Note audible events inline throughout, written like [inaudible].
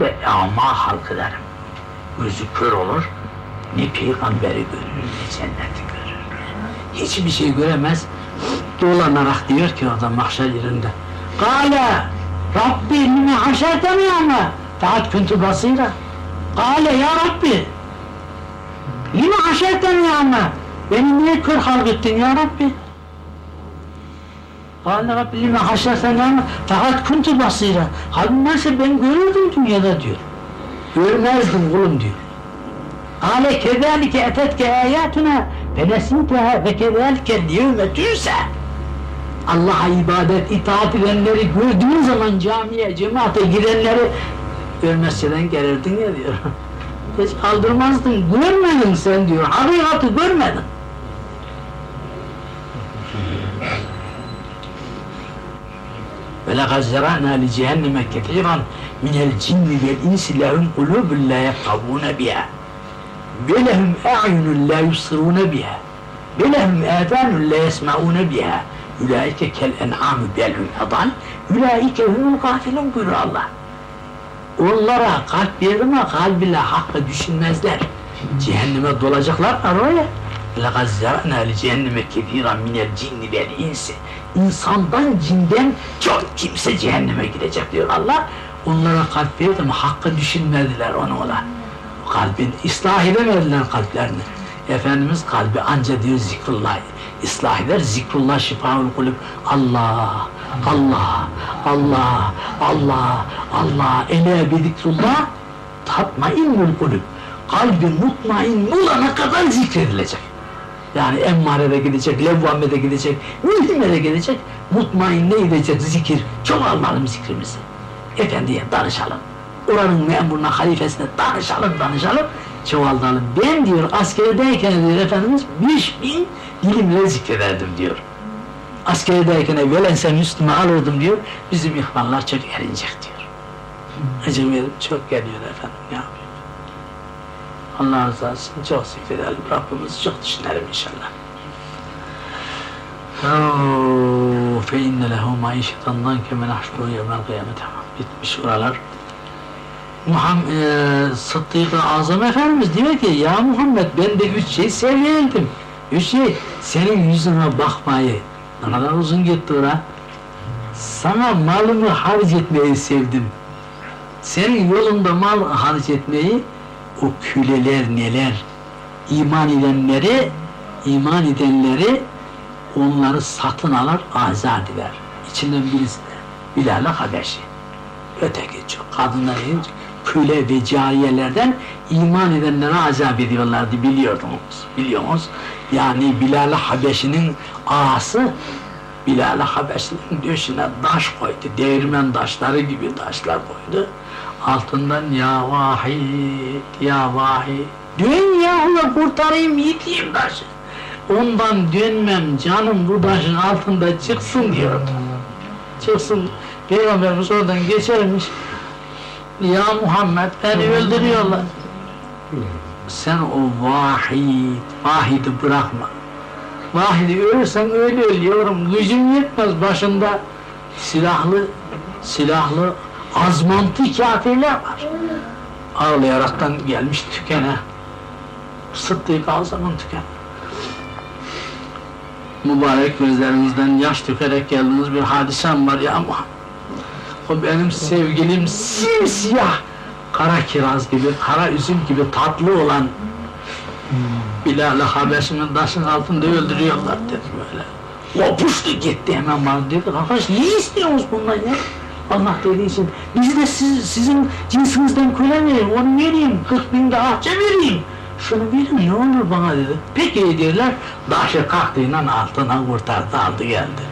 ve ama halkı derim. Gözü kör olur, ne peygamberi görür, ne cenneti görür. Hiçbir şey göremez, dolanarak diyor ki orada mahşer yerinde. Kale, Rabbi lime haşerteni ama, faat kuntu basira. Kale ya Rabbi, lime haşerteni ama, beni niye kör halk ettin ya Rabbi? Kale Rabbi lime haşerteni ama, fakat kuntu basira. Halbuki nasıl ben görürdüm dünyada diyor. Görmezdim kulum diyor. Kale kezalike etetke ayatuna fenesiteha ve kezalike liyevme tünse. Allah'a ibadet, itaat edenleri gördüğün zaman camiye, cemaate girenleri görmezseden gelirdin ya diyor. [laughs] Hiç aldırmazdın, görmedin sen diyor, hakikati görmedin. وَلَقَدْ زَرَعْنَا لِجَهَنَّمَ كَثِيرًا مِنَ الْجِنِّ وَالْاِنْسِ لَهُمْ قُلُوبٌ لَا يَفْقَهُونَ بِهَا وَلَهُمْ أَعْيُنٌ لَا يُبْصِرُونَ بِهَا وَلَهُمْ آذَانٌ لَا يَسْمَعُونَ بِهَا Ülaike kel en'amü belhum adal, ülaike humul gafilun buyurur Allah. Onlara kalp verdim ama kalbiyle hakkı düşünmezler. Cehenneme dolacaklar araya. لَقَدْ زَرَنَا لِجَهَنَّمَ كَثِيرًا مِنَ الْجِنِّ وَالْاِنْسِ İnsandan, cinden çok kimse cehenneme gidecek diyor Allah. Onlara kalp verdim, hakkı düşünmediler onu ola. Kalbin ıslah edemediler kalplerini. Efendimiz kalbi anca diyor zikrullah ıslah eder. Zikrullah şifaul kulüp. Allah, Allah, Allah, Allah, Allah. Ele bi zikrullah tatmainnul kulüp. Kalbin mutmain olana kadar zikredilecek. Yani emmarede gidecek, levvamede gidecek, mühimede gidecek, mutmain ne edecek zikir, çoğalmalım zikrimizi. Efendiye danışalım. Oranın memuruna, halifesine danışalım, danışalım, çoğaltalım. Ben diyor askerdeyken diyor Efendimiz beş bin dilimle zikrederdim diyor. Askerdeyken evvelen sen üstüme alırdım diyor, bizim ihvanlar çok erinecek diyor. Acım çok geliyor efendim, ne yapayım? Allah razı olsun, çok zikredelim, Rabbimizi çok düşünelim inşallah. lehu maişetandan keme nahşuru yevmel kıyamet tamam bitmiş oralar. Muhammed e, Sıddık-ı Azam Efendimiz diyor ki ya Muhammed ben de üç şey seviyeldim üç şey senin yüzüne bakmayı. Ne kadar uzun gitti ora. Sana malımı harc etmeyi sevdim. Senin yolunda mal harc etmeyi o küleler neler iman edenleri iman edenleri onları satın alır, azat eder. İçinden birisi de Bilal-i Habeşi. Öteki çok kadınlar köle ve cariyelerden iman edenlere azap ediyorlardı biliyordunuz, biliyorsunuz. Yani Bilal-i Habeşi'nin ağası Bilal-i Habeşi'nin döşüne taş koydu, değirmen taşları gibi taşlar koydu. Altından ya vahid, ya vahid, dön kurtarayım, yıkayım taşı ondan dönmem canım bu taşın altında çıksın diyordu. Çıksın. Peygamberimiz oradan geçermiş. Ya Muhammed beni öldürüyorlar. Sen o vahid, vahidi bırakma. Vahidi ölürsen öyle ölüyorum. Gücüm yetmez başında. Silahlı, silahlı azmantı kafirler var. Ağlayaraktan gelmiş tükene. Sıddık Azam'ın tükene mübarek gözlerinizden yaş dökerek geldiğiniz bir hadisem var ya ama o benim sevgilim simsiyah kara kiraz gibi, kara üzüm gibi tatlı olan Bilal-i Habeşi'nin taşın altında öldürüyorlar dedi böyle. Kopuştu gitti hemen bana dedi, arkadaş ne istiyorsunuz bundan ya? Allah dediği için, biz de siz, sizin cinsinizden köle onu vereyim, 40 bin de ahçe şunu verin ne olur bana dedi. Peki diyorlar, daşı kalktığıyla altına kurtardı, aldı geldi.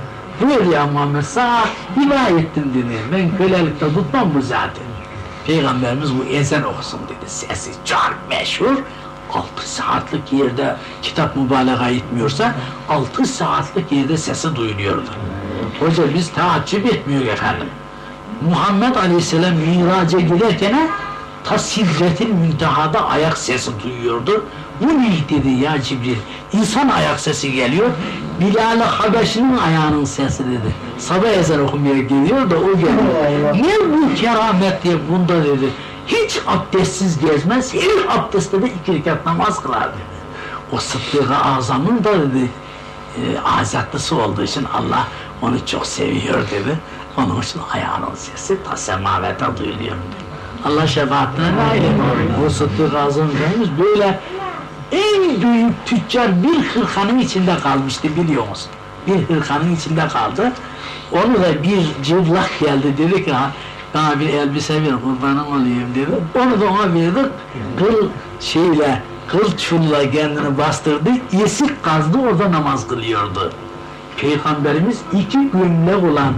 Buyur ya Muhammed, sana himayettim dedi. Ben kölelikte tutmam bu zaten. Peygamberimiz bu ezen olsun dedi. Sesi çok meşhur. Altı saatlik yerde kitap mübalağa etmiyorsa altı saatlik yerde sesi duyuluyordu. Hoca biz taaccüp etmiyor efendim. Muhammed Aleyhisselam miraca giderken ta sidretin müntehada ayak sesi duyuyordu. Bu ne dedi ya Cibril? İnsan ayak sesi geliyor. Bilal-i Habeşi'nin ayağının sesi dedi. sabah ezan okumaya geliyor da o geliyor. ne bu keramet diye bunda dedi. Hiç abdestsiz gezmez, her abdestte de iki rekat namaz kılar dedi. O Sıddık-ı Azam'ın da dedi, e, azatlısı olduğu için Allah onu çok seviyor dedi. İçin ayağının sesi ta semavete duyuluyor. Allah şefaatine nail Bu Sıddık-ı Azam Efendimiz böyle en büyük tüccar bir hırkanın içinde kalmıştı biliyor musun? Bir hırkanın içinde kaldı. Onu da bir cıvlak geldi dedi ki bana bir elbise ver kurbanım olayım dedi. Onu da ona verdik. Kıl şeyle, kıl çulla kendini bastırdı. Yesik kazdı orada namaz kılıyordu. Peygamberimiz iki gömlek olan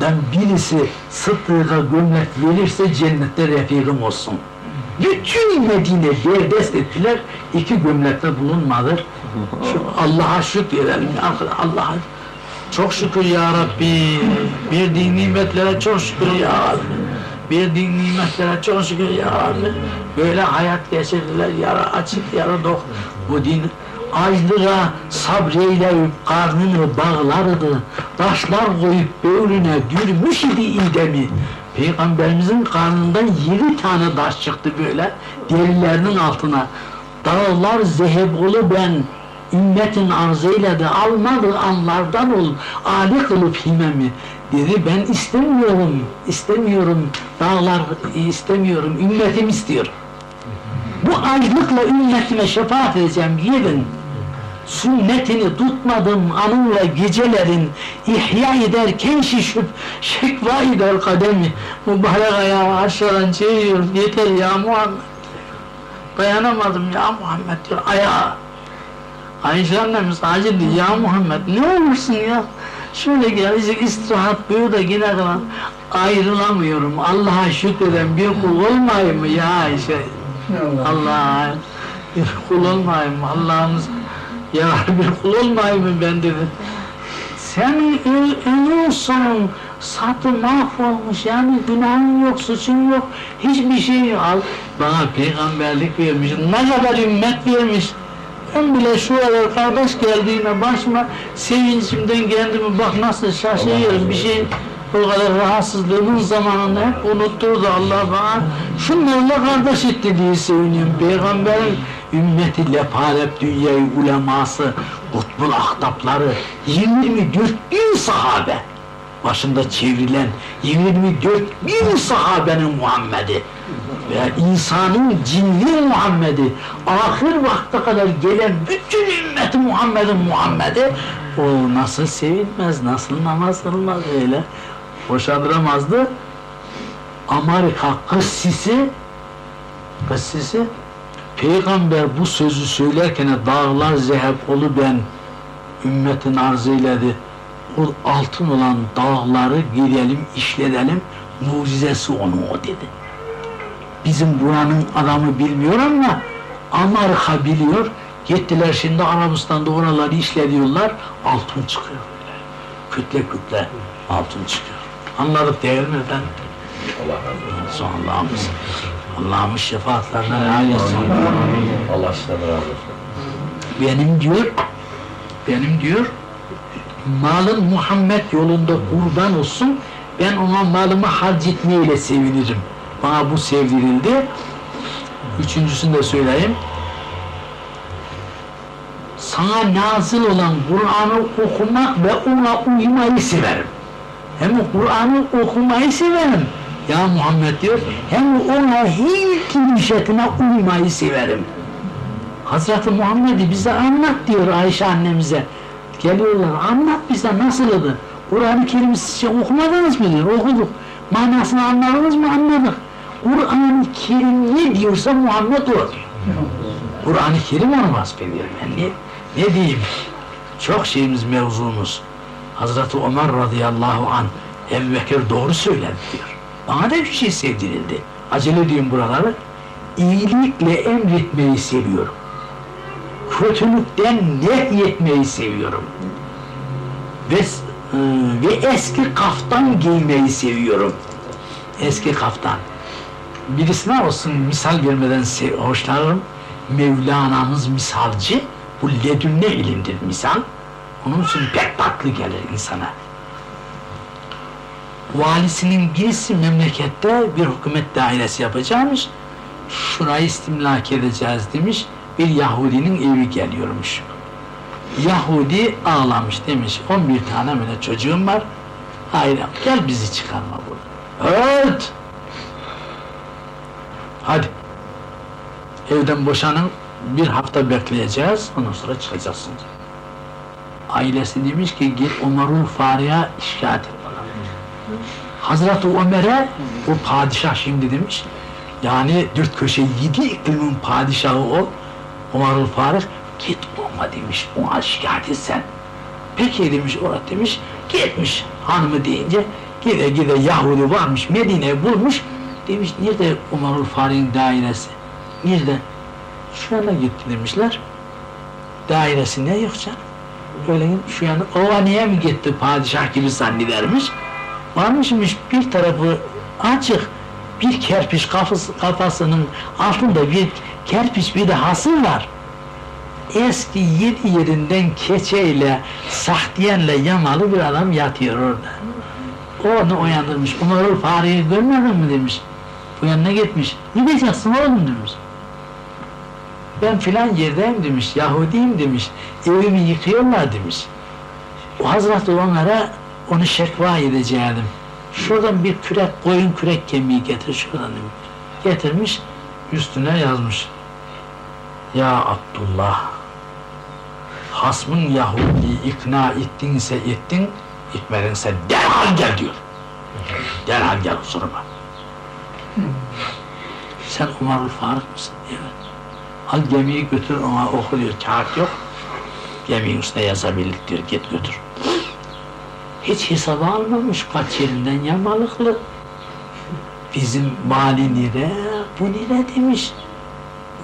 dan birisi Sıddık'a gömlek verirse cennette refikim olsun. Bütün Medine derdest ettiler, iki gömlekte bulunmadı. Allah'a şükredelim. Allah'a çok şükür ya Rabbi. Verdiğin nimetlere çok şükür ya Rabbi. Verdiğin nimetlere çok şükür ya Rabbi. Böyle hayat geçirdiler, yara açık, yara dok. Bu din açlığa sabreyleyip karnını bağlardı. Taşlar koyup böğrüne dürmüş idi idemi. Peygamberimizin karnından yedi tane taş çıktı böyle derilerinin altına. Dağlar zehebolu ben ümmetin arzıyla da almadı anlardan ol ali kılıp himemi dedi ben istemiyorum istemiyorum dağlar istemiyorum ümmetim istiyor bu açlıkla ümmetime şefaat edeceğim gidin sünnetini tutmadım anınla gecelerin. İhya ederken şişip şekva eder kademi. Mübarek ayağı aşağıdan çeyiyorum yeter ya Muhammed. Dayanamadım ya Muhammed diyor ayağı Ayşe annemiz acildi ya Muhammed. Ne olursun ya? Şöyle gelecek istirahat buyur da yine kalan ayrılamıyorum. Allah'a şükreden bir kul olmayayım mı ya Ayşe? Allah'a bir kul olmayayım Allah'ımız ya bir kul olmayayım ben dedi sen ölüyorsun satı mahvolmuş. Yani günahın yok suçun yok. Hiçbir şey yok. Al. Bana peygamberlik vermiş ne kadar ümmet vermiş. Ben bile şu kadar kardeş geldiğine başıma sevincimden kendimi bak nasıl şaşırıyorum. Bir şey o kadar rahatsızlığımın zamanında hep unutturdu Allah bana. Şunlarla kardeş etti diye seviniyorum. Peygamberin ümmeti lepalep dünyayı uleması, kutbul ahtapları, 24 bin sahabe başında çevrilen 24 bin sahabenin Muhammed'i ve insanın cinli Muhammed'i ahir vakte kadar gelen bütün ümmeti Muhammed'in Muhammed'i o nasıl sevilmez, nasıl namaz kılmaz öyle boşandıramazdı. Amerika kıssisi kıssisi Peygamber bu sözü söylerken dağlar zehep olu ben ümmetin arz eyledi o altın olan dağları girelim işletelim mucizesi onu o dedi. Bizim buranın adamı bilmiyor ama Amerika biliyor. Gittiler şimdi Arabistan'da oraları işlediyorlar altın çıkıyor. Böyle kütle kütle altın çıkıyor. Anladık değil mi efendim? Allah razı olsun. Allah'ımız, Allah'ımız şefaatlerine nail etsin. Allah sizden razı olsun. Benim diyor, benim diyor, malın Muhammed yolunda kurban olsun, ben ona malımı harc etmeyle sevinirim. Bana bu sevdirildi. Üçüncüsünü de söyleyeyim. Sana nazil olan Kur'an'ı okumak ve ona uymayı severim hem Kur'an'ı okumayı severim. Ya Muhammed diyor, hem ona her kirişetine uymayı severim. Hazreti Muhammed'i bize anlat diyor Ayşe annemize. Geliyorlar, anlat bize nasıldı? Kur'an-ı Kerim'i siz okumadınız mı diyor, okuduk. Manasını anladınız mı? Anladık. Kur'an-ı Kerim ne diyorsa Muhammed o. Kur'an-ı Kerim onu vasfediyor. Ne, ne diyeyim? Çok şeyimiz, mevzumuz. Hazreti Ömer radıyallahu an Ebu Bekir doğru söyledi diyor. Bana da bir şey sevdirildi. Acele edeyim buraları. İyilikle emretmeyi seviyorum. Kötülükten nehyetmeyi seviyorum. Ve, e, ve eski kaftan giymeyi seviyorum. Eski kaftan. Birisine olsun misal vermeden hoşlanırım. Mevlana'mız misalcı. Bu ledünne ilimdir misal. Onun için pek tatlı gelir insana. Valisinin birisi memlekette bir hükümet dairesi yapacakmış. Şurayı istimlak edeceğiz demiş. Bir Yahudinin evi geliyormuş. Yahudi ağlamış demiş. 11 tane böyle çocuğum var. Hayır gel bizi çıkarma burada. Evet. Hadi. Evden boşanın bir hafta bekleyeceğiz. Ondan sonra çıkacaksınız. Ailesi demiş ki git Ömer'ul Fariha şikayet et. Hazreti Ömer'e o padişah şimdi demiş. Yani dört köşe yedi iklimin padişahı o. Ömer'ul Farih git ona demiş. Ona şikayet et sen. Peki demiş orada demiş. Gitmiş hanımı deyince gide gide Yahudi varmış Medine'yi bulmuş. Demiş nerede Ömer'ul Farih'in dairesi? Nerede? Şu yana gitti demişler. Dairesi ne yok canım? Böyle şu yana Ovaniye mi gitti padişah gibi zannedermiş. Varmışmış bir tarafı açık, bir kerpiç kafası, kafasının altında bir kerpiç bir de hasır var. Eski yedi yerinden keçeyle, sahtiyenle yamalı bir adam yatıyor orada. Onu uyandırmış. Umarım fareyi görmedin mi demiş. Bu yanına gitmiş. Ne diyeceksin oğlum demiş. Ben filan yerdeyim demiş, Yahudiyim demiş, evimi yıkıyorlar demiş. O Hazreti Ömer'e onu şekva edeceğim. Şuradan bir kürek, koyun kürek kemiği getir şuradan demiş. Getirmiş, üstüne yazmış. Ya Abdullah, hasmın Yahudi'yi ikna ettinse ettin, etmedinse derhal gel diyor. Derhal gel huzuruma. Sen Umar'ul Faruk musun? Evet. Al gemiyi götür ona oku diyor, kağıt yok. Geminin üstüne yazabildik diyor, git götür. Hiç hesaba almamış kaç yerinden yamalıklı. Bizim mali nire, bu nire demiş.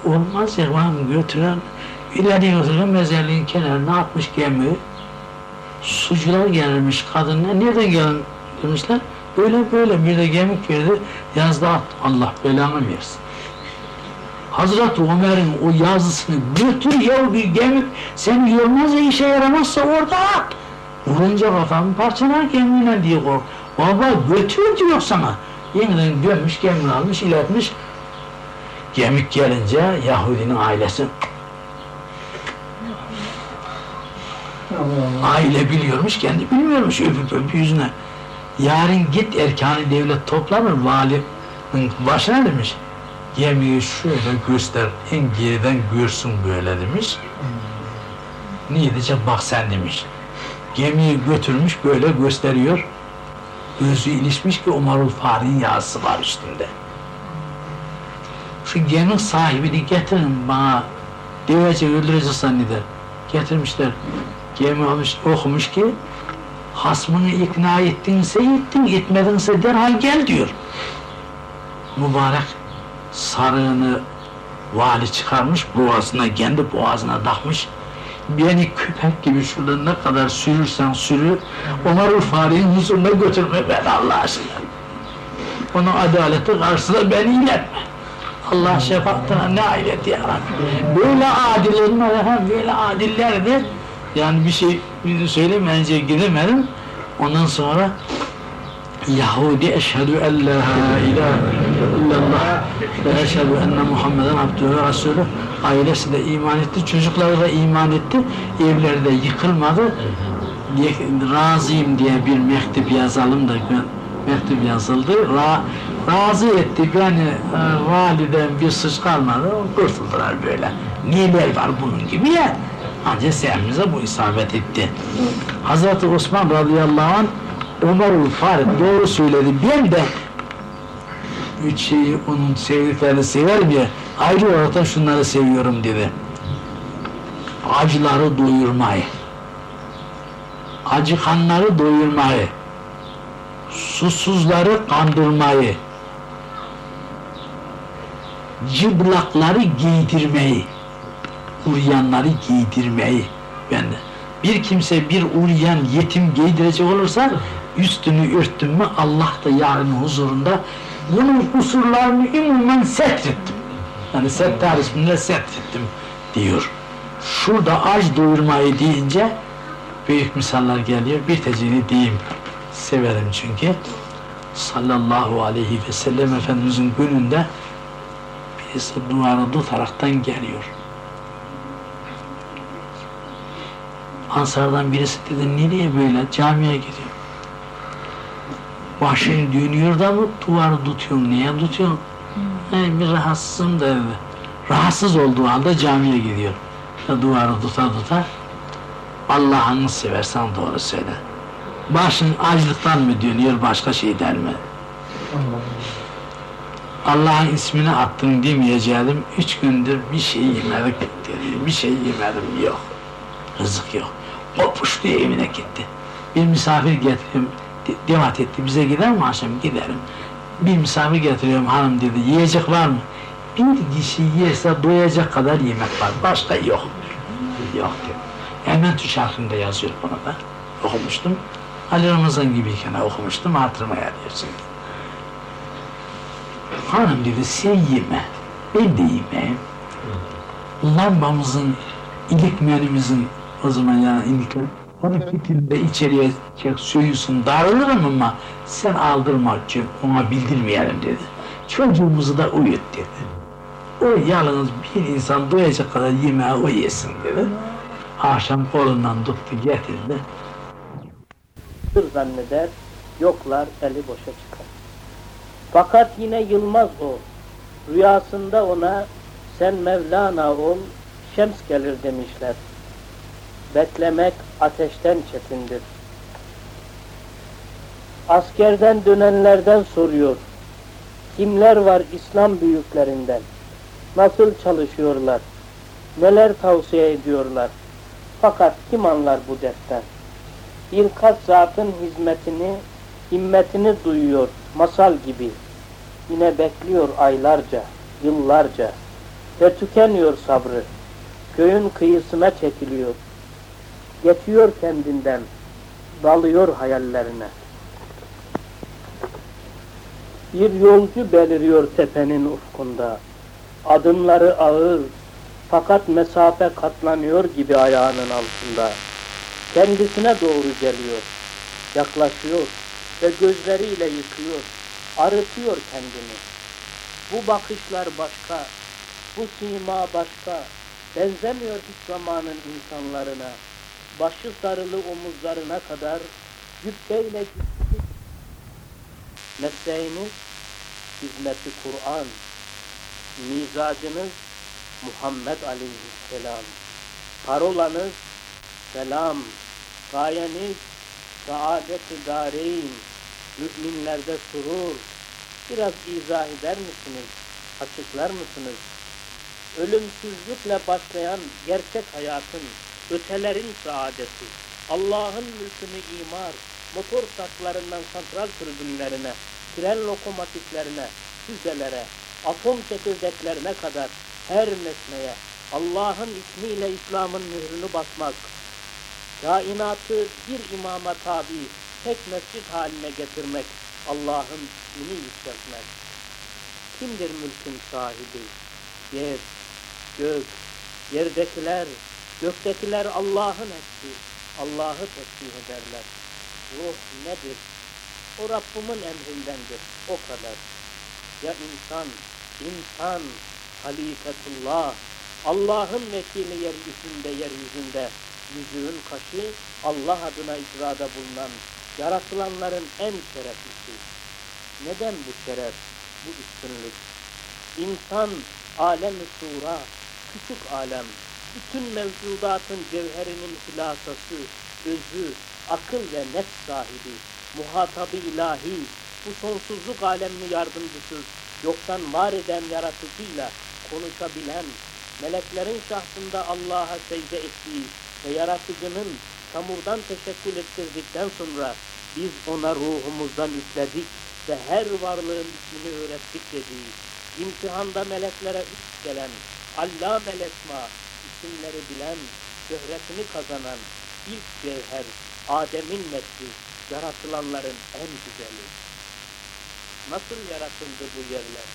Olmaz ya, var götüren, ileri götüren mezarlığın kenarına atmış gemi. Sucular gelmiş kadınlar, nereden gelin demişler. Böyle böyle bir de gemik verdi, yazdı at, Allah belanı versin. Hazreti Ömer'in o yazısını götür ya bir gemik seni yormaz işe yaramazsa orada at. Vurunca kafamı parçalar gemine diye kork. Baba götür diyor sana. Yeniden dönmüş gemini almış iletmiş. Gemik gelince Yahudinin ailesi aile biliyormuş kendi bilmiyormuş öpüp öpüp yüzüne. Yarın git erkanı devlet toplanır valinin başına demiş gemiyi şöyle göster, en geriden görsün böyle demiş. Niye diyecek bak sen demiş. Gemiyi götürmüş böyle gösteriyor. Gözü ilişmiş ki Umarul Fahri'nin yazısı var üstünde. Şu gemi sahibini getirin bana devece öldürecek zanneder. Getirmişler. Gemi almış, okumuş ki hasmını ikna ettinse ettin, etmedinse derhal gel diyor. Mübarek sarığını vali çıkarmış boğazına kendi boğazına takmış beni köpek gibi şurada ne kadar sürürsen sürü Ömer farenin huzuruna götürme ben Allah aşkına. Onun adaleti karşısında beni iletme Allah şefaatine nail ya Rabbi. Böyle adil olmalı böyle adillerdir yani bir şey söylemeyince gidemedim. Ondan sonra Yahudi eşhedü en la ilahe illallah ve eşhedü enne Muhammeden abdühü ve ailesi de iman etti, çocukları da iman etti, evleri de yıkılmadı. Razıyım diye bir mektup yazalım da mektup yazıldı. Ra, razı etti beni e, validen bir suç kalmadı, kurtuldular böyle. Neler var bunun gibi ya. Ancak sevimize bu isabet etti. Hazreti Osman radıyallahu anh Ömer'ül Farid doğru söyledi. Ben de üç şeyi onun sevdiklerini severim ya ayrı olarak şunları seviyorum dedi. Acıları doyurmayı, acıkanları doyurmayı, susuzları kandırmayı, cıblakları giydirmeyi, uryanları giydirmeyi de. Bir kimse bir uryan yetim giydirecek olursa üstünü örttüm mü Allah da yarın huzurunda bunun kusurlarını umumen setrettim. Yani settar isminde setrettim diyor. Şurada aç doyurmayı deyince büyük misaller geliyor. Bir tecini diyeyim. Severim çünkü. sallallahu aleyhi ve sellem Efendimizin gününde birisi duvarı tutaraktan geliyor. Ansardan birisi dedi nereye böyle camiye gidiyor. Başın dönüyor da mı duvarı tutuyorsun niye tutuyorsun? He, bir rahatsızım da dedi. Rahatsız olduğu halde camiye gidiyor. Ve duvarı tuta tuta Allah'ını seversen doğru söyle. Başın açlıktan mı dönüyor başka şeyden mi? Allah'ın ismini attın demeyeceğim. Üç gündür bir şey yemedik dedi. Bir şey yemedim yok. Rızık yok. Kopuştu evine gitti. Bir misafir getireyim. De- Devat etti. Bize gider mi akşam? Giderim. Bir misafir getiriyorum hanım dedi. Yiyecek var mı? Bir kişi yerse doyacak kadar yemek var. Başka yok. Yok dedi. Hemen şarkında yazıyor bunu da. Okumuştum. Ali Ramazan gibiyken okumuştum. Hatırıma yarıyorsun. Hanım dedi sen yeme. Ben de yemeyim. Lambamızın, ilik menümüzün o zaman yani ilikler onu fitilde içeriye söylüyorsun darılırım ama sen aldırma ona bildirmeyelim dedi. Çocuğumuzu da uyut dedi. O yalnız bir insan doyacak kadar yemeği o yesin dedi. Akşam kolundan tuttu getirdi. Sır zanneder, yoklar eli boşa çıkar. Fakat yine yılmaz o. Rüyasında ona sen Mevlana ol, şems gelir demişler. Beklemek ateşten çetindir. Askerden dönenlerden soruyor. Kimler var İslam büyüklerinden? Nasıl çalışıyorlar? Neler tavsiye ediyorlar? Fakat kim anlar bu dertten? Birkaç zatın hizmetini, himmetini duyuyor masal gibi. Yine bekliyor aylarca, yıllarca ve tükeniyor sabrı. Köyün kıyısına çekiliyor. Geçiyor kendinden, dalıyor hayallerine. Bir yolcu beliriyor tepenin ufkunda. Adımları ağır, fakat mesafe katlanıyor gibi ayağının altında kendisine doğru geliyor, yaklaşıyor ve gözleriyle yıkıyor, arıtıyor kendini. Bu bakışlar başka, bu sima başka, benzemiyor hiç zamanın insanlarına. Başı sarılı omuzlarına kadar cübbeyle gitti. Mesleğiniz hizmeti Kur'an, mizacınız Muhammed Aleyhisselam, parolanız selam, gayeniz saadet-i dareyn, müminlerde surur. Biraz izah eder misiniz? Açıklar mısınız? Ölümsüzlükle başlayan gerçek hayatın, ötelerin saadeti, Allah'ın mülkünü imar, motor saklarından santral türbünlerine, tren lokomotiflerine, füzelere, atom çekirdeklerine kadar her nesneye Allah'ın ismiyle İslam'ın mührünü basmak, kainatı bir imama tabi, tek mescit haline getirmek, Allah'ın ismini yükseltmek. Kimdir mülkün sahibi? Yer, gök, yerdekiler, göktekiler Allah'ın hepsi. Allah'ı tesbih ederler. Ruh nedir? O Rabbimin emrindendir. O kadar. Ya insan, insan, halifetullah, Allah'ın vekili yeryüzünde, yeryüzünde, yüzüğün kaşı Allah adına icrada bulunan yaratılanların en şereflisi. Neden bu şeref, bu üstünlük? İnsan, alem-i küçük alem, bütün mevcudatın cevherinin hülasası, özü, akıl ve nefs sahibi, muhatabı ilahi, bu sonsuzluk alemini yardımcısız, yoktan var eden yaratıcıyla konuşabilen, meleklerin şahsında Allah'a secde ettiği ve yaratıcının çamurdan teşekkül ettirdikten sonra biz ona ruhumuzdan üfledik ve her varlığın ismini öğrettik dediği, imtihanda meleklere üst gelen, allâmel esma, isimleri bilen, şöhretini kazanan ilk cevher, Adem'in metni, yaratılanların en güzeli. Nasıl yaratıldı bu yerler?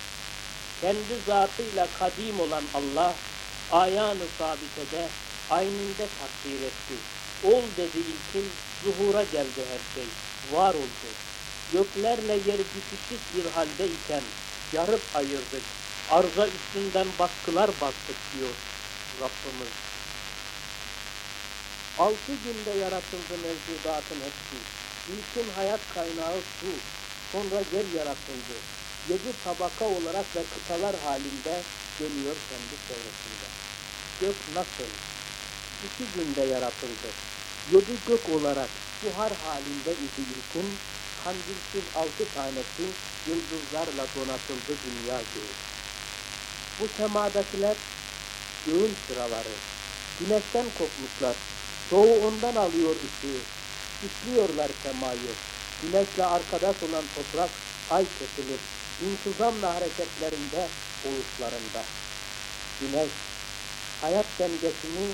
Kendi zatıyla kadim olan Allah, ayağını sabitede, ayninde takdir etti. Ol dedi ilkin, zuhura geldi her şey, var oldu. göklerle yer bitişik bir halde iken yarıp ayırdık. Arza üstünden baskılar bastık diyor Rabbimiz. Altı günde yaratıldı mevcudatın hepsi. İlkin hayat kaynağı su, sonra yer yaratıldı. Yedi tabaka olarak ve kıtalar halinde geliyor kendi çevresinde. Gök nasıl? İki günde yaratıldı. Yedi gök olarak buhar halinde idi ilkin, kandilsiz altı tanesi yıldızlarla donatıldı dünya göğü. Bu semadakiler göğün sıraları. Güneşten kopmuşlar. Doğu ondan alıyor ışığı. İşliyorlar semayı. Güneşle arkadaş olan toprak ay kesilir. İntizamla hareketlerinde, oluşlarında. Güneş, hayat dengesini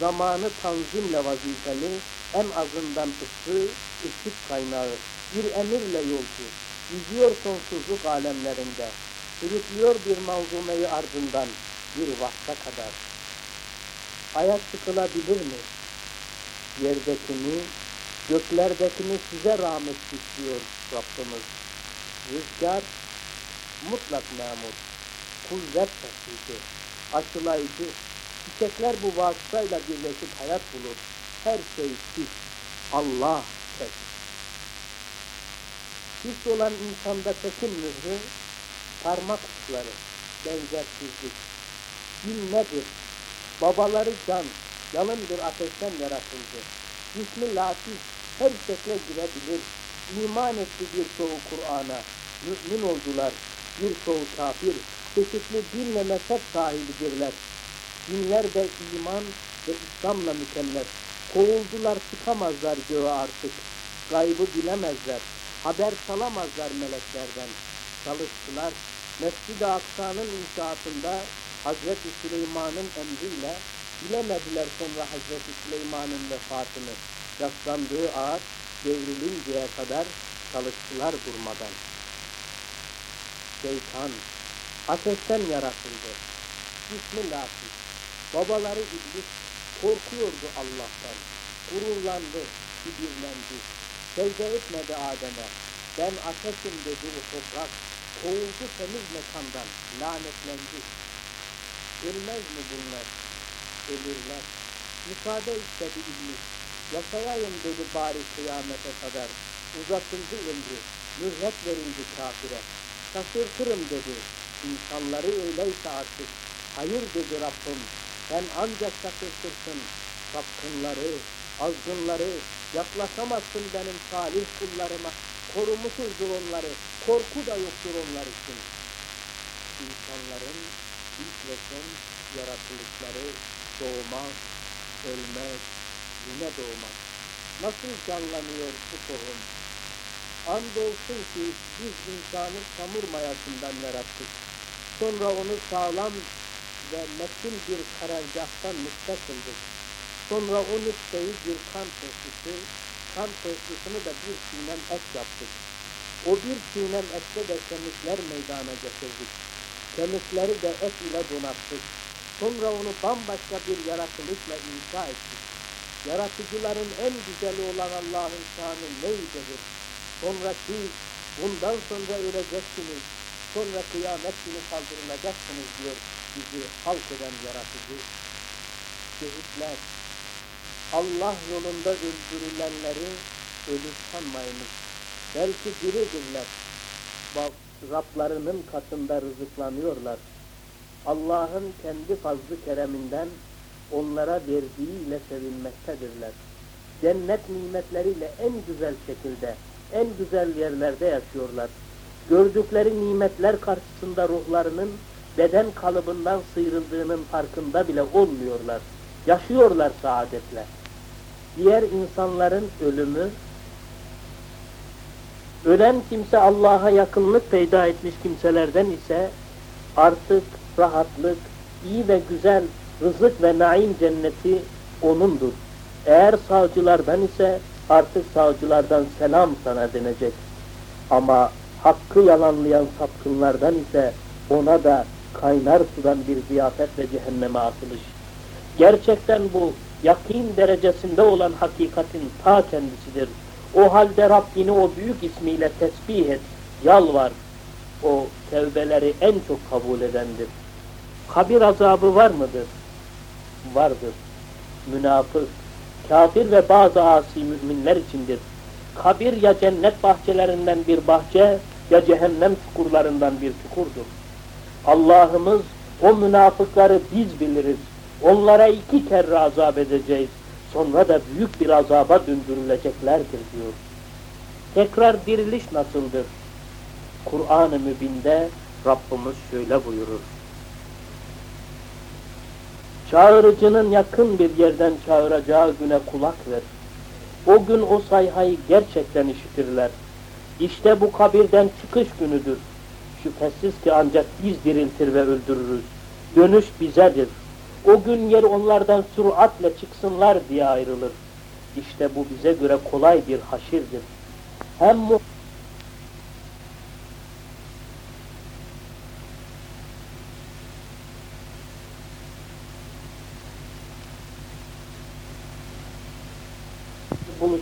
zamanı tanzimle vazifeli, en azından ısı, ışık kaynağı, bir emirle yolcu, yüzüyor sonsuzluk alemlerinde, sürüklüyor bir manzumeyi ardından bir vakta kadar. Ayak sıkılabilir mi? Yerdekini, göklerdekini size rahmet istiyor Rabbimiz. Rüzgar mutlak memur, kuvvet taşıyıcı, aşılayıcı, çiçekler bu vasıtayla birleşip hayat bulur. Her şey siz, Allah tek. Siz olan insanda tekin mührü, parmak uçları, benzersizlik. Din nedir? Babaları can, yalın bir ateşten yaratıldı. Cismi latif, her şekle girebilir. İman etti birçoğu Kur'an'a. Mümin oldular. Birçoğu kafir. Çeşitli din ve mezhep sahibidirler. Dinler de iman ve İslam'la mükemmel. Kovuldular çıkamazlar göğe artık. Gaybı bilemezler. Haber salamazlar meleklerden. Çalıştılar. Mescid-i Aksa'nın inşaatında Hazreti Süleyman'ın emriyle bilemediler sonra Hazreti Süleyman'ın vefatını. Yaslandığı ağaç devrilinceye kadar çalıştılar durmadan. Şeytan ateşten yaratıldı. Bismillah. Babaları iblis korkuyordu Allah'tan. Gururlandı, kibirlendi. Secde etmedi Adem'e. Ben ateşim dedi o toprak. Kovuldu temiz mekandan, lanetlendi. Ölmez mi bunlar? Ölürler. Müsaade istedi iblis. Yaşayayım dedi bari kıyamete kadar. Uzatıldı ömrü. Mühlet verildi kafire. Şaşırtırım dedi. İnsanları öyleyse artık. Hayır dedi Rabbim. Sen ancak şaşırtırsın. Sapkınları, azgınları, yaklaşamazsın benim salih kullarıma. Korumuşuzdur onları. Korku da yoktur onlar için. İnsanların ilk ve son yaratılışları doğmak, ölmek, yine doğmak. Nasıl canlanıyor bu tohum? Andolsun ki biz insanı çamur mayasından yarattık. Sonra onu sağlam ve metin bir karargahtan nükte kıldık. Sonra o nükteyi bir kan pöstüsü, kan pöstüsünü de bir sinem et yaptık. O bir sinem ette de kemikler meydana getirdik. Kemikleri de et ile donattık. Sonra onu bambaşka bir yaratılışla inşa ettik. Yaratıcıların en güzeli olan Allah'ın şanı ne yücedir. Sonra siz bundan sonra öleceksiniz. Sonra kıyamet günü kaldırılacaksınız diyor bizi halk eden yaratıcı. Şehitler, Allah yolunda öldürülenleri ölür sanmayınız. Belki diridirler. Bak, Rablarının katında rızıklanıyorlar. Allah'ın kendi fazlı kereminden onlara verdiğiyle sevinmektedirler. Cennet nimetleriyle en güzel şekilde, en güzel yerlerde yaşıyorlar. Gördükleri nimetler karşısında ruhlarının beden kalıbından sıyrıldığının farkında bile olmuyorlar. Yaşıyorlar saadetle. Diğer insanların ölümü, ölen kimse Allah'a yakınlık peyda etmiş kimselerden ise artık rahatlık, iyi ve güzel rızık ve naim cenneti O'nundur. Eğer savcılardan ise artık savcılardan selam sana denecek. Ama hakkı yalanlayan sapkınlardan ise ona da kaynar sudan bir ziyafet ve cehenneme atılış. Gerçekten bu yakin derecesinde olan hakikatin ta kendisidir. O halde Rabbini o büyük ismiyle tesbih et, yalvar. O tevbeleri en çok kabul edendir. Kabir azabı var mıdır? Vardır. Münafık, kafir ve bazı asi müminler içindir. Kabir ya cennet bahçelerinden bir bahçe ya cehennem çukurlarından bir çukurdur. Allah'ımız o münafıkları biz biliriz. Onlara iki kere azap edeceğiz. Sonra da büyük bir azaba döndürüleceklerdir diyor. Tekrar diriliş nasıldır? Kur'an-ı Mübin'de Rabbimiz şöyle buyurur. Çağırıcının yakın bir yerden çağıracağı güne kulak ver. O gün o sayhayı gerçekten işitirler. İşte bu kabirden çıkış günüdür. Şüphesiz ki ancak biz diriltir ve öldürürüz. Dönüş bizedir. O gün yer onlardan süratle çıksınlar diye ayrılır. İşte bu bize göre kolay bir haşirdir. Hem mu buluş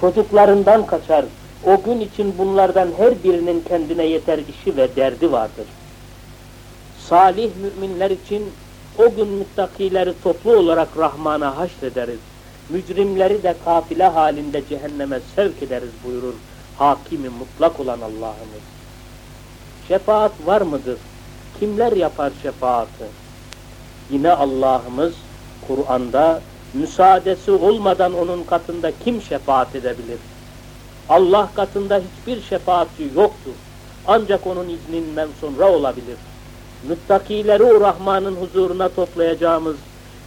çocuklarından kaçar. O gün için bunlardan her birinin kendine yeter işi ve derdi vardır. Salih müminler için o gün müttakileri toplu olarak Rahman'a haşrederiz. Mücrimleri de kafile halinde cehenneme sevk ederiz buyurur hakimi mutlak olan Allah'ımız. Şefaat var mıdır? Kimler yapar şefaatı? Yine Allah'ımız Kur'an'da müsaadesi olmadan onun katında kim şefaat edebilir? Allah katında hiçbir şefaatçi yoktur. Ancak onun izninden sonra olabilir. Müttakileri o Rahman'ın huzuruna toplayacağımız,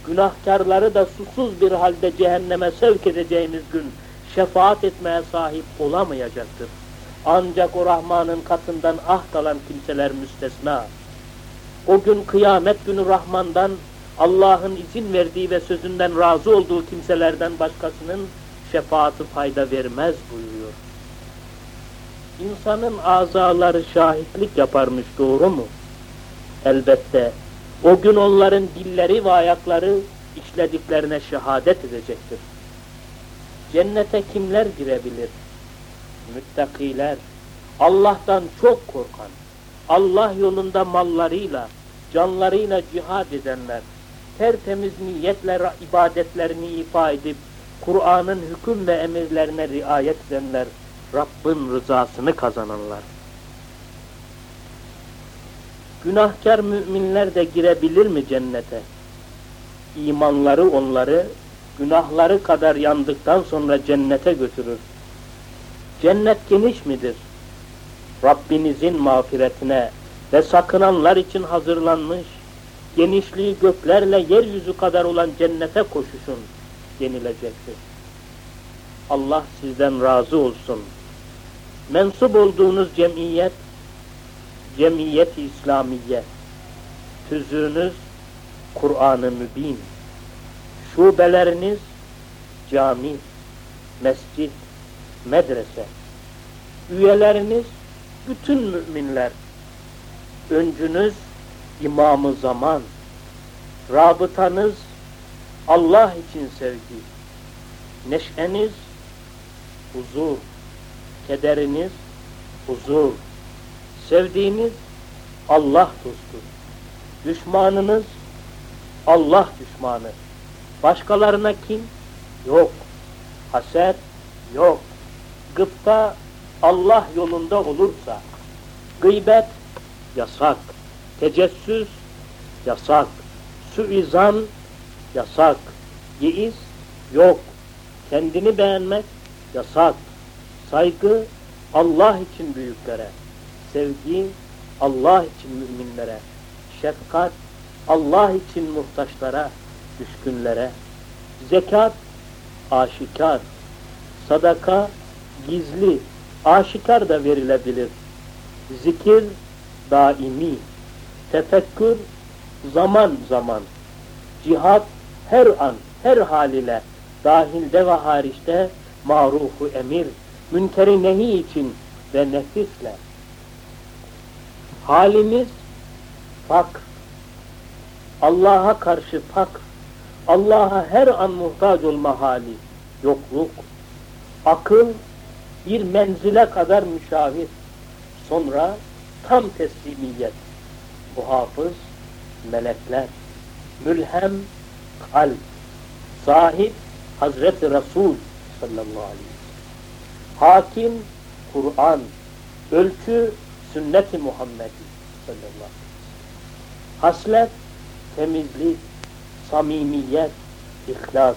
günahkarları da susuz bir halde cehenneme sevk edeceğimiz gün şefaat etmeye sahip olamayacaktır. Ancak o Rahman'ın katından ah kalan kimseler müstesna. O gün kıyamet günü Rahman'dan Allah'ın izin verdiği ve sözünden razı olduğu kimselerden başkasının şefaati fayda vermez buyuruyor. İnsanın azaları şahitlik yaparmış doğru mu? Elbette. O gün onların dilleri ve ayakları işlediklerine şehadet edecektir. Cennete kimler girebilir? Müttakiler, Allah'tan çok korkan, Allah yolunda mallarıyla, canlarıyla cihad edenler, tertemiz niyetle ibadetlerini ifa edip, Kur'an'ın hüküm ve emirlerine riayet edenler, Rabbin rızasını kazananlar. Günahkar müminler de girebilir mi cennete? İmanları onları, günahları kadar yandıktan sonra cennete götürür. Cennet geniş midir? Rabbinizin mağfiretine ve sakınanlar için hazırlanmış, genişliği göklerle yeryüzü kadar olan cennete koşuşun denilecektir. Allah sizden razı olsun. Mensup olduğunuz cemiyet, cemiyet-i İslamiye, tüzüğünüz Kur'an-ı Mübin, şubeleriniz cami, mescit, medrese, üyeleriniz bütün müminler, öncünüz imamı zaman, rabıtanız Allah için sevgi, neşeniz huzur, kederiniz huzur, sevdiğiniz Allah dostu, düşmanınız Allah düşmanı, başkalarına kim? Yok, haset yok, gıpta Allah yolunda olursa, gıybet yasak, tecessüs yasak, suizan yasak, yiğiz yok, kendini beğenmek yasak, saygı Allah için büyüklere, sevgi Allah için müminlere, şefkat Allah için muhtaçlara, düşkünlere, zekat aşikar, sadaka gizli, aşikar da verilebilir. Zikir daimi, tefekkür zaman zaman, cihat her an, her haliyle, dahilde ve hariçte marufu emir, münkeri nehi için ve nefisle. Halimiz fakr, Allah'a karşı fakr, Allah'a her an muhtaç olma hali, yokluk, akıl bir menzile kadar müşavir, sonra tam teslimiyet, muhafız, melekler, mülhem, kalp, sahip, Hazreti Resul sallallahu aleyhi ve sellem, hakim, Kur'an, ölçü, sünnet-i Muhammed sallallahu aleyhi ve sellem, haslet, temizlik, samimiyet, ihlas,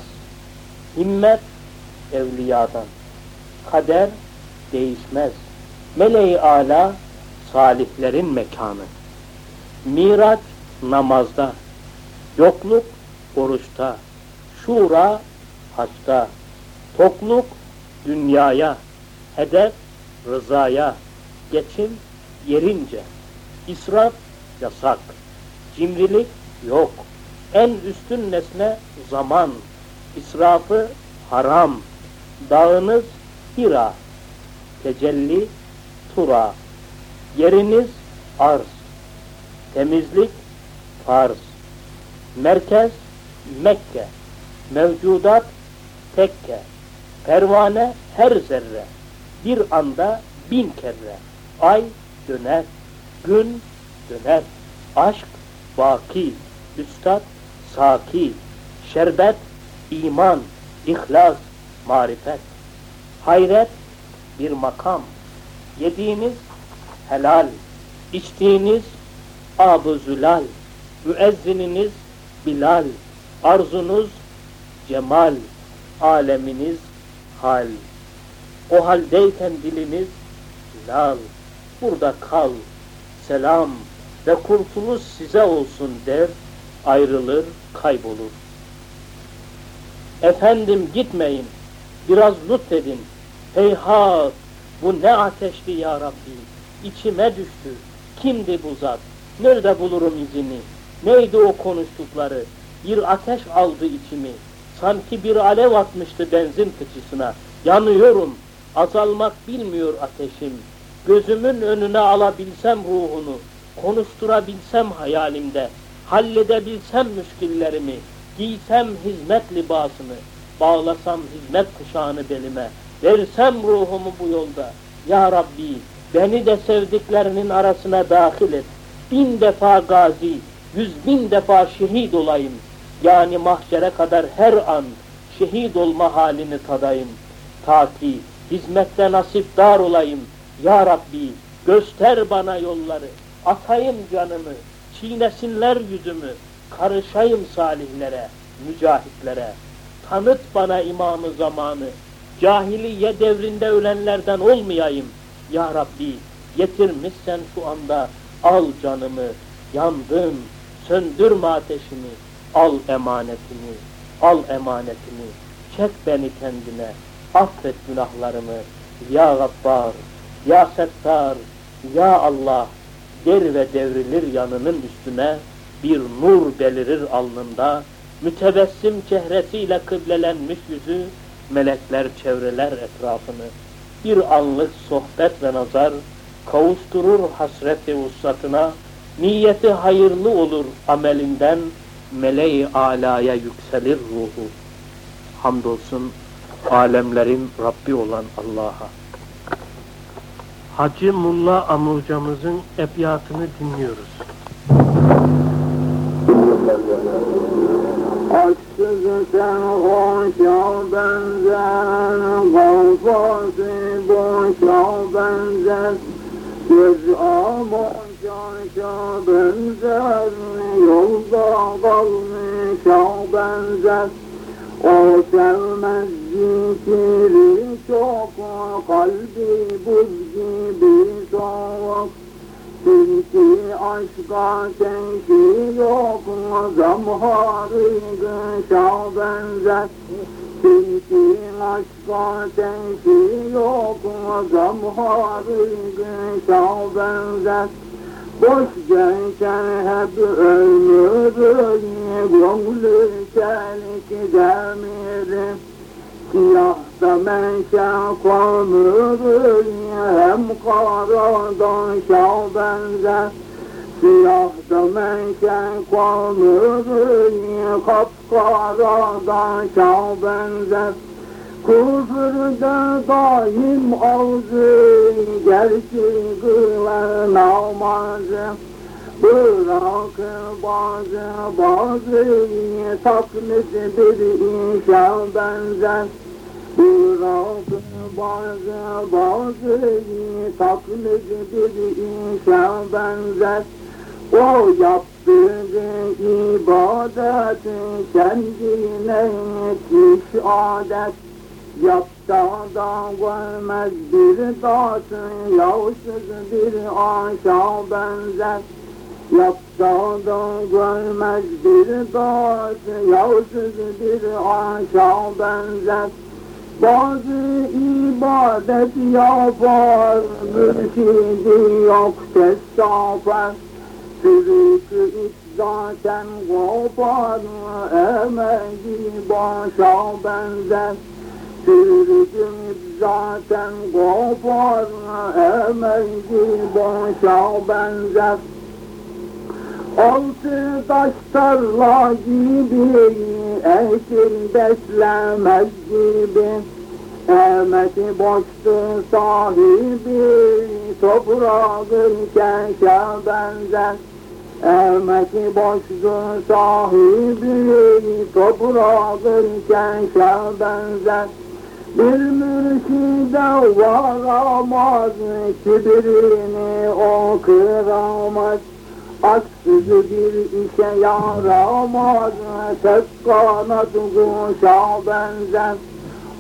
himmet, evliyadan, kader değişmez, meleği ala, salihlerin mekanı, miraç namazda, yokluk oruçta, şura haçta, tokluk dünyaya, hedef rızaya, geçim yerince, israf yasak, cimrilik yok, en üstün nesne zaman, israfı haram, dağınız hira, tecelli tura, yeriniz arz, temizlik farz, merkez Mekke, mevcudat tekke, pervane her zerre, bir anda bin kere, ay döner, gün döner, aşk baki, üstad saki, şerbet iman, ihlas, marifet, hayret bir makam, yediğiniz helal, içtiğiniz ab-ı zülal, müezzininiz Bilal, arzunuz cemal, aleminiz hal. O haldeyken diliniz lal, burada kal, selam ve kurtuluş size olsun der, ayrılır, kaybolur. Efendim gitmeyin, biraz lütfedin. Heyhat, bu ne ateşli ya Rabbi, içime düştü. Kimdi bu zat? Nerede bulurum izini? Neydi o konuştukları? Bir ateş aldı içimi. Sanki bir alev atmıştı benzin fıçısına. Yanıyorum. Azalmak bilmiyor ateşim. Gözümün önüne alabilsem ruhunu, konuşturabilsem hayalimde, halledebilsem müşkillerimi, giysem hizmet libasını, bağlasam hizmet kuşağını belime, versem ruhumu bu yolda. Ya Rabbi, beni de sevdiklerinin arasına dahil et. Bin defa gazi, yüz bin defa şehit olayım. Yani mahşere kadar her an şehit olma halini tadayım. Ta ki hizmette nasipdar olayım. Ya Rabbi göster bana yolları. Atayım canımı, çiğnesinler yüzümü. Karışayım salihlere, mücahitlere. Tanıt bana imamı zamanı. Cahiliye devrinde ölenlerden olmayayım. Ya Rabbi getirmişsen şu anda al canımı. Yandım, söndürme ateşimi, al emanetini, al emanetini, çek beni kendine, affet günahlarımı, ya Gaffar, ya Settar, ya Allah, der ve devrilir yanının üstüne, bir nur belirir alnında, mütebessim çehresiyle kıblelenmiş yüzü, melekler çevreler etrafını, bir anlık sohbet ve nazar, kavuşturur hasreti vuslatına, Niyeti hayırlı olur amelinden, meleği alaya yükselir ruhu. Hamdolsun alemlerin Rabbi olan Allah'a. Hacı Mulla amurcamızın ebiyatını dinliyoruz. Benzer, kafası boşa benzer, göz amon Yaşa benzer, yolda kalmışa benzer. O sevmez zikri çok, kalbi buz gibi soğuk. Çünkü aşka tenki yok, zamharı gışa benzer. Çünkü aşka tenki yok, zamharı gışa benzer. Boş geçer hep ömrüm, gönlü çelik demirim. Siyahta menşe konurun, hem karadan şah benzer. Siyah menken kolunu kapkaradan şah benzer Küfürde daim ağzı gerçi kılar namazı. Bırak bazı bazı taklit bir işe benzer Bırak bazı bazı taklit bir işe benzer O yaptığı ibadeti kendine yetmiş adet Yapsa da görmez bir dağıtın yavsız bir aşağı benzer Yapsa da görmez bir dağıtın yavsız bir aşağı benzer bazı ibadet yapar, mürşidi yok tesafer. Sürükü zaten kopar, emeği başa benzer. İç zaten kopar, emeği başa benzer. Altı taş tarla gibi, ekin beslemez gibi. Emeti boştu sahibi, toprağın keşe benzer. Emeti boştu sahibi, toprağın keşe benzer. Bir mürşide varamaz, kibrini o kıramaz. Bir işe yaramaz, tek kanat kuşa benzer.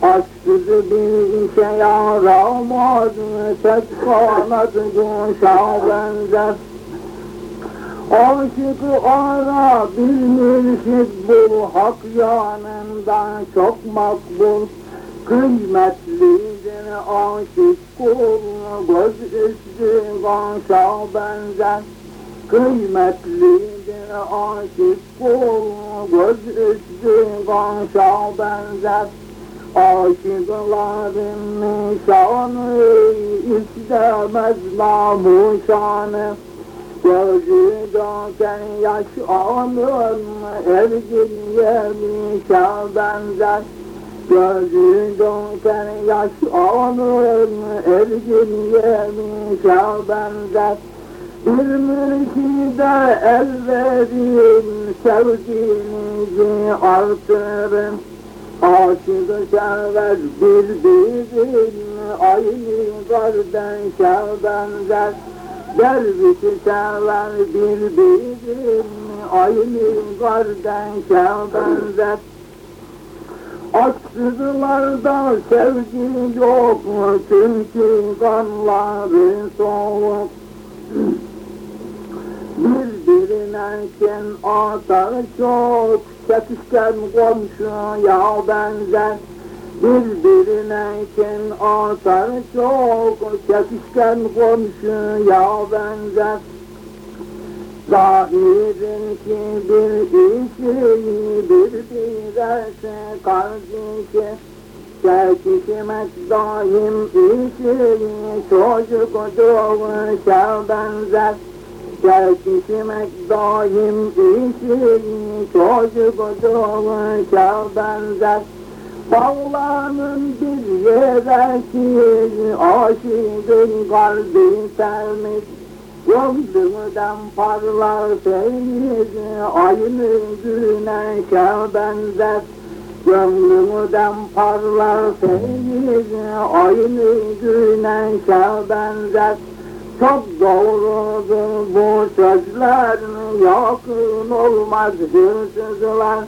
Aksız bir işe yaramaz, tek kanat kuşa benzer. Aşık ara bir mürşid bul, hak yanından çok makbul. Kıymetlidir aşık kul, göz üstü kanşa benzer. Kıymetlidir aşık kul, göz üstü kanşa benzer. Aşıkların nişanı, istemez namuşanı. Gözü döken yaş anın, ergin yemişe benzer. Gözü döken yaş anın, ergin yemişe benzer. Bir mürşide el verin, sevginizi artırın. Aşığı sever birbirin, aynı kardeşe benzer. Dervişi sever birbirin, aynı kardeşe benzer. Aksızlarda sevgi yok, çünkü kanları soğuk. Birbirine ken atar çok, çekişken komşuya benzer. Birbirine atar çok, çekişken komşuya benzer. Zahirin ki bir işi, bir birese kardeşi. Çekişmek daim işi, çocuk doğuşa benzer. Çekişmek daim işi, çocuk doğuşa benzer. Bağlanın bir yere ki, aşığın kalbi sevmiş. Gönlümden parlar feyiz, aynı güneşe benzer. Gönlümden parlar feyiz, aynı güneşe benzer. Çok doğrudur bu sözler, yakın olmaz hırsızlar.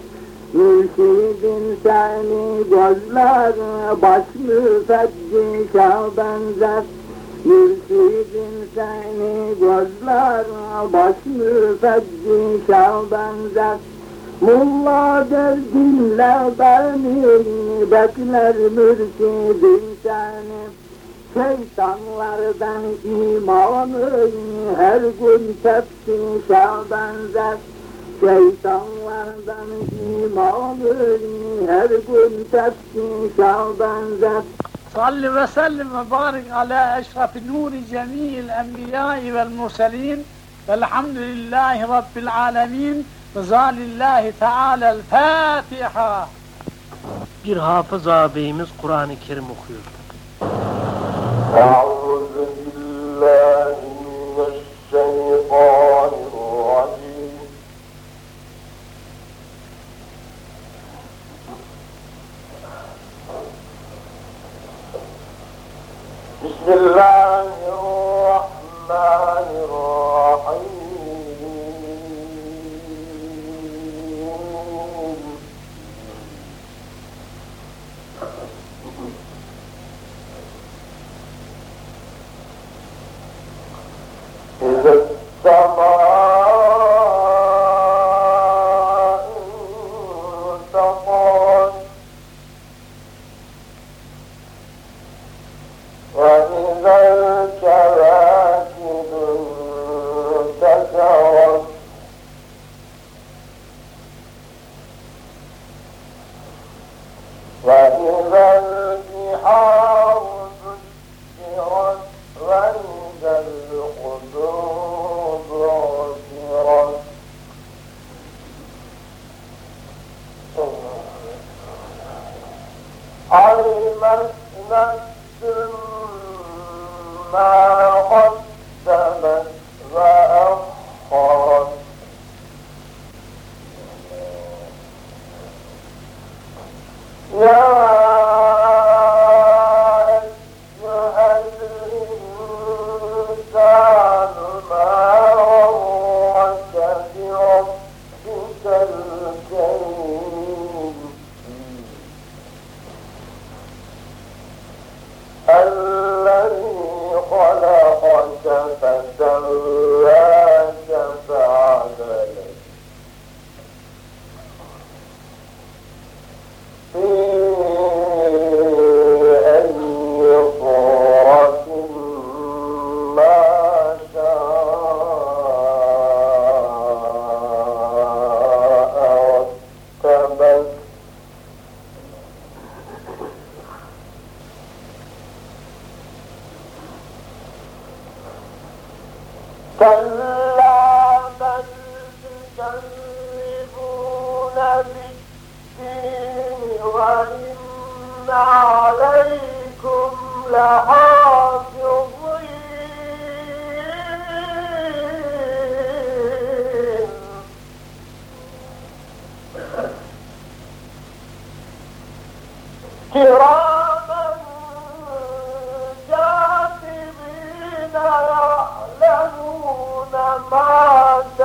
Mürşidin seni gözler, baş müfettişe benzer. Mürşidin seni gözler, baş müfettişe benzer. Mulla der dinle beni, bekler mürşidin seni. Şeytanlardan imanın her gün teftişe benzer. Şeytanlardan imanın her gün teftişe benzer. صل وسلم وبارك على أشرف نور جميع الأنبياء والمرسلين Velhamdülillahi Rabbil alemin. Rıza lillahi Teala'l Fatiha. Bir hafız ağabeyimiz Kur'an-ı Kerim okuyor. My mom.